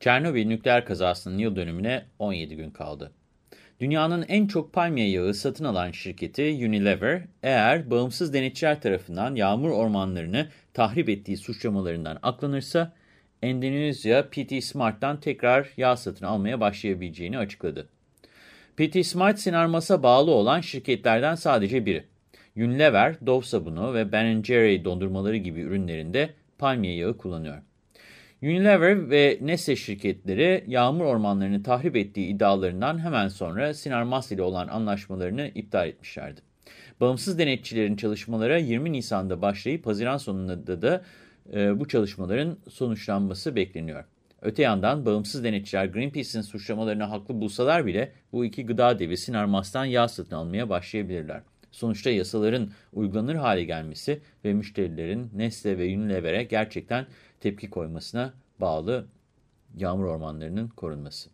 Çernobil nükleer kazasının yıl dönümüne 17 gün kaldı. Dünyanın en çok palmiye yağı satın alan şirketi Unilever, eğer bağımsız denetçiler tarafından yağmur ormanlarını tahrip ettiği suçlamalarından aklanırsa, Endonezya PT Smart'tan tekrar yağ satın almaya başlayabileceğini açıkladı. PT Smart Sinarmas'a bağlı olan şirketlerden sadece biri. Unilever, Dove sabunu ve Ben Jerry dondurmaları gibi ürünlerinde palmiye yağı kullanıyor. Unilever ve Nestle şirketleri yağmur ormanlarını tahrip ettiği iddialarından hemen sonra Sinarmas ile olan anlaşmalarını iptal etmişlerdi. Bağımsız denetçilerin çalışmalara 20 Nisan'da başlayıp Haziran sonunda da e, bu çalışmaların sonuçlanması bekleniyor. Öte yandan bağımsız denetçiler Greenpeace'in suçlamalarını haklı bulsalar bile bu iki gıda devi Sinarmas'tan yağ satın almaya başlayabilirler. Sonuçta yasaların uygulanır hale gelmesi ve müşterilerin Nestle ve Unilever'e gerçekten tepki koymasına bağlı yağmur ormanlarının korunması.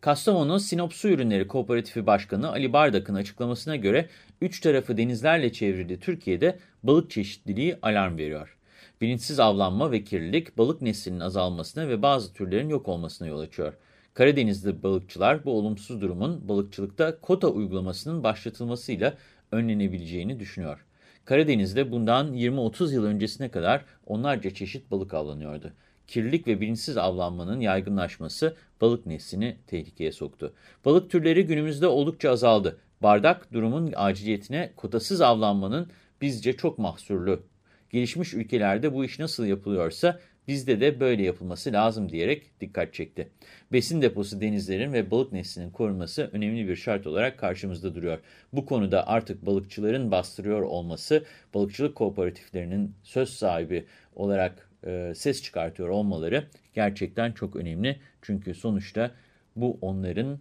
Kastamonu Sinop Su Ürünleri Kooperatifi Başkanı Ali Bardak'ın açıklamasına göre üç tarafı denizlerle çevrili Türkiye'de balık çeşitliliği alarm veriyor. Bilinçsiz avlanma ve kirlilik balık neslinin azalmasına ve bazı türlerin yok olmasına yol açıyor. Karadenizli balıkçılar bu olumsuz durumun balıkçılıkta kota uygulamasının başlatılmasıyla önlenebileceğini düşünüyor. Karadeniz'de bundan 20-30 yıl öncesine kadar onlarca çeşit balık avlanıyordu. Kirlilik ve bilinçsiz avlanmanın yaygınlaşması balık neslini tehlikeye soktu. Balık türleri günümüzde oldukça azaldı. Bardak durumun aciliyetine kotasız avlanmanın bizce çok mahsurlu. Gelişmiş ülkelerde bu iş nasıl yapılıyorsa bizde de böyle yapılması lazım diyerek dikkat çekti. Besin deposu denizlerin ve balık neslinin korunması önemli bir şart olarak karşımızda duruyor. Bu konuda artık balıkçıların bastırıyor olması, balıkçılık kooperatiflerinin söz sahibi olarak e, ses çıkartıyor olmaları gerçekten çok önemli. Çünkü sonuçta bu onların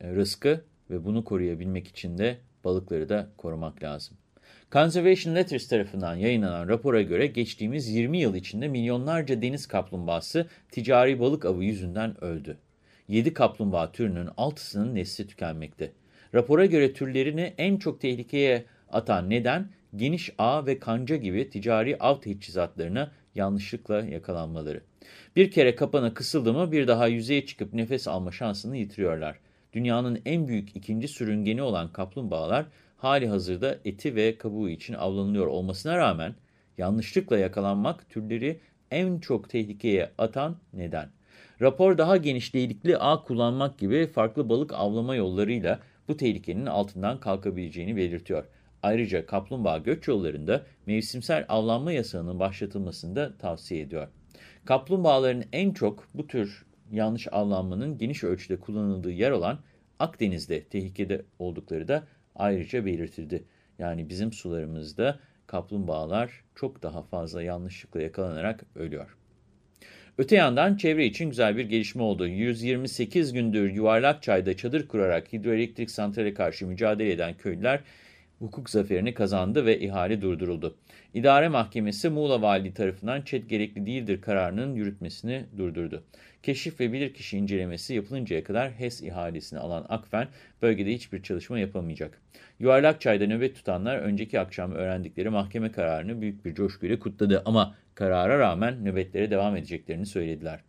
e, rızkı ve bunu koruyabilmek için de balıkları da korumak lazım. Conservation Letters tarafından yayınlanan rapora göre geçtiğimiz 20 yıl içinde milyonlarca deniz kaplumbağası ticari balık avı yüzünden öldü. 7 kaplumbağa türünün 6'sının nesli tükenmekte. Rapora göre türlerini en çok tehlikeye atan neden geniş ağ ve kanca gibi ticari av teçhizatlarına yanlışlıkla yakalanmaları. Bir kere kapana kısıldı mı bir daha yüzeye çıkıp nefes alma şansını yitiriyorlar. Dünyanın en büyük ikinci sürüngeni olan kaplumbağalar hali hazırda eti ve kabuğu için avlanılıyor olmasına rağmen yanlışlıkla yakalanmak türleri en çok tehlikeye atan neden. Rapor daha geniş delikli ağ kullanmak gibi farklı balık avlama yollarıyla bu tehlikenin altından kalkabileceğini belirtiyor. Ayrıca kaplumbağa göç yollarında mevsimsel avlanma yasağının başlatılmasını da tavsiye ediyor. Kaplumbağaların en çok bu tür yanlış avlanmanın geniş ölçüde kullanıldığı yer olan Akdeniz'de tehlikede oldukları da ayrıca belirtildi. Yani bizim sularımızda kaplumbağalar çok daha fazla yanlışlıkla yakalanarak ölüyor. Öte yandan çevre için güzel bir gelişme oldu. 128 gündür yuvarlak çayda çadır kurarak hidroelektrik santrale karşı mücadele eden köylüler hukuk zaferini kazandı ve ihale durduruldu. İdare Mahkemesi Muğla Valiliği tarafından ÇED gerekli değildir kararının yürütmesini durdurdu. Keşif ve bilirkişi incelemesi yapılıncaya kadar HES ihalesini alan Akfen bölgede hiçbir çalışma yapamayacak. Yuvarlakçay'da nöbet tutanlar önceki akşam öğrendikleri mahkeme kararını büyük bir coşkuyla kutladı ama karara rağmen nöbetlere devam edeceklerini söylediler.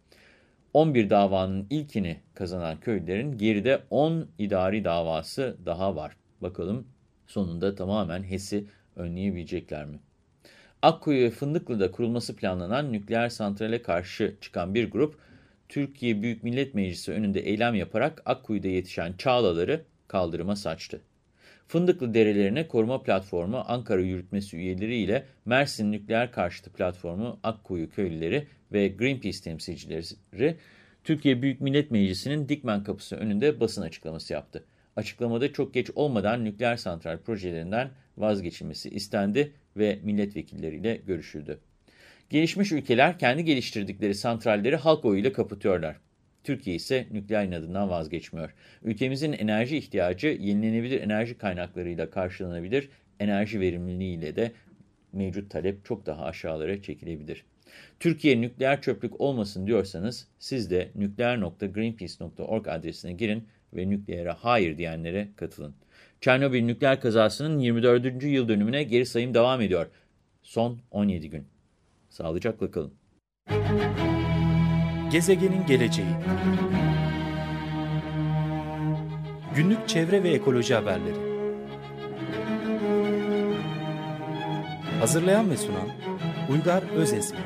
11 davanın ilkini kazanan köylülerin geride 10 idari davası daha var. Bakalım sonunda tamamen HES'i önleyebilecekler mi? Akkuyu ve Fındıklı'da kurulması planlanan nükleer santrale karşı çıkan bir grup, Türkiye Büyük Millet Meclisi önünde eylem yaparak Akkuyu'da yetişen çağlaları kaldırıma saçtı. Fındıklı Derelerine Koruma Platformu Ankara Yürütmesi üyeleri ile Mersin Nükleer Karşıtı Platformu Akkuyu Köylüleri ve Greenpeace temsilcileri Türkiye Büyük Millet Meclisi'nin Dikmen kapısı önünde basın açıklaması yaptı. Açıklamada çok geç olmadan nükleer santral projelerinden vazgeçilmesi istendi ve milletvekilleriyle görüşüldü. Gelişmiş ülkeler kendi geliştirdikleri santralleri halk oyuyla kapatıyorlar. Türkiye ise nükleer inadından vazgeçmiyor. Ülkemizin enerji ihtiyacı yenilenebilir enerji kaynaklarıyla karşılanabilir, enerji verimliliğiyle de mevcut talep çok daha aşağılara çekilebilir. Türkiye nükleer çöplük olmasın diyorsanız siz de nükleer.greenpeace.org adresine girin ve nükleere hayır diyenlere katılın. Çernobil nükleer kazasının 24. yıl dönümüne geri sayım devam ediyor. Son 17 gün. Sağlıcakla kalın. Gezegenin geleceği Günlük çevre ve ekoloji haberleri Hazırlayan ve sunan Uygar Özesmi